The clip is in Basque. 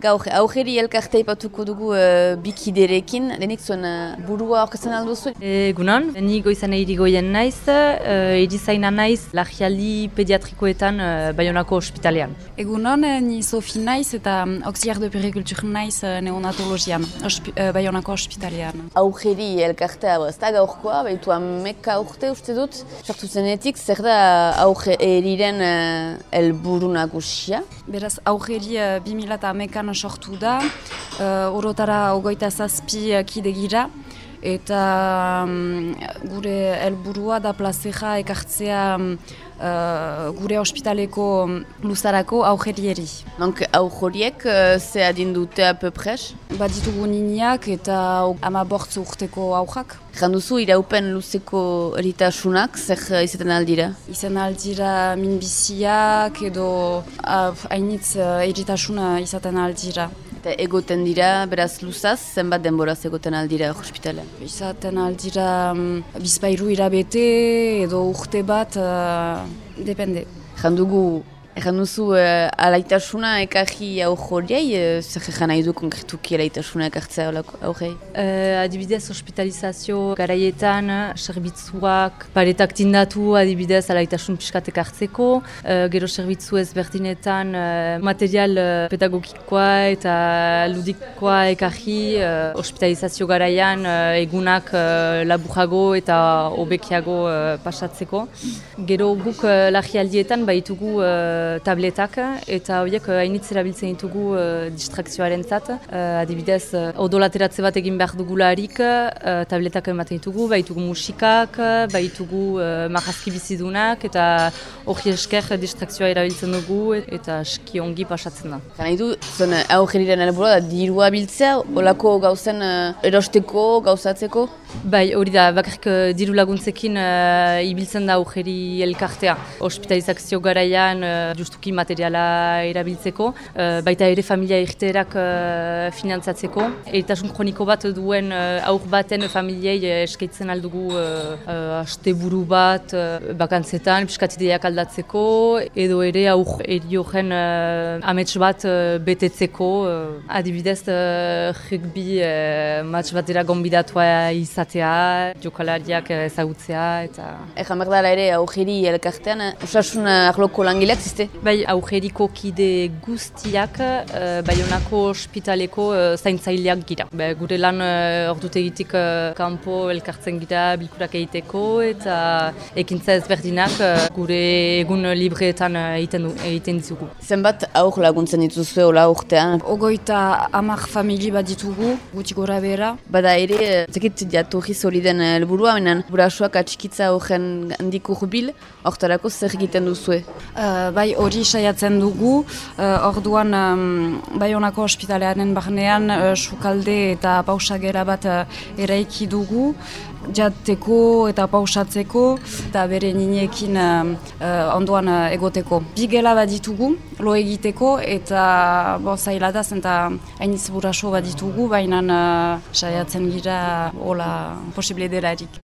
Gaur, aurreri elkarte ipatuko dugu uh, bikiderekin, lehenik zuen uh, burua orkesten aldo zuen? Egunon, ni goizan eirigoien naiz, uh, erizaina naiz lagiali pediatrikoetan uh, Bayonako ospitalean. Egunon, ni Sofi naiz eta auxiliar de perikultur naiz uh, neonatologian, ospi, uh, Bayonako ospitalean. Aurreri elkartea, ez da gaurkoa, behitu ameka urte uste dut, sartu zenetik, zer da aurreriren uh, elburu nagusia? Beraz, aurreri uh, 2000 sortu da, uh, orotara ogoita zazpi kide gira, eta um, gure helburua da plazera ekartzea um, uh, gure ospitaleko luzarako aurrerieri. Donc aurreriek uh, ze adin dute apepres? Baditugu niniak eta ama bortz urteko aurrak. Janduzu iraupen luzeko eritasunak, zer izaten aldira? Izen aldira minbiziak edo hainitz uh, eritasuna izaten aldira. Eta egoten dira, beraz luzaz, zenbat denboraz egoten aldira hospitalean? Izaten aldira um, bizpairu irabete edo urte bat, uh, depende. Jandugu Egan duzu, uh, alaitasuna ekarri aurroriai, uh, zer egan nahi du konkretuki alaitasuna ekartzea aurrei? Uh, adibidez, hospitalizazio garaietan, zerbitzuak, paretak tindatu adibidez alaitasun piskat ekartzeko, uh, gero zerbitzu ezberdinetan uh, material uh, pedagogikoa eta ludikoa ekarri uh, hospitalizazio garaian uh, egunak uh, laburago eta obekiago uh, pasatzeko. Gero guk uh, lagialdietan baitugu tabletak eta horiek uh, hainitz erabiltzen ditugu uh, distrakzioaren zat. Uh, adibidez, uh, odolateratze bat egin behar dugularik uh, tabletak ematen ditugu, baitugu musikak, baitugu uh, marazki bizidunak eta hori esker distrakzioa erabiltzen dugu eta eski ongi pasatzen da. Gana du, zuen aurreriren helburua da dirua biltzea, olako gauzen uh, erosteko, gauzatzeko? Bai, hori da, bakarrik diru laguntzekin uh, ibiltzen da aurreri elkartea. Hospitalizazio garaian justuki materiala erabiltzeko, uh, baita ere familia irteerak uh, finantzatzeko. Eritasun kroniko bat duen uh, aur baten familiei eskaitzen aldugu uh, uh, aste buru bat uh, bakantzetan, piskatideak aldatzeko, edo ere aur erioren uh, amets bat uh, betetzeko. Uh, adibidez, uh, rugby uh, match bat dira gombidatua izatea, jokalariak ezagutzea. Eta... Egan behar ere aurreri elkartean, osasun ahloko langileak ziste? Bai, aurreriko kide guztiak uh, Bayonako ospitaleko uh, zaintzaileak gira. Ba, gure lan uh, ordut egitik uh, kanpo elkartzen gira bilkurak egiteko eta ekintza ezberdinak uh, gure egun libreetan uh, egiten, du, egiten ditugu. Zenbat aur laguntzen dituzue hola urtean? Ogoita amak famili bat ditugu, guti gora bera. Bada ere, zekit jatorri soliden helburua, menen burasuak atxikitza horren handik urbil, hortarako zer egiten duzue? Uh, bai, hori saiatzen dugu, uh, orduan um, Bayonako ospitalearen barnean uh, sukalde eta pausagera bat uh, eraiki dugu, jateko eta pausatzeko eta bere ninekin ondoan egoteko. Bigela bat ditugu, lo egiteko eta bo, zaila da zen eta hainitz buraso bat ditugu, baina saiatzen gira hola posible delarik.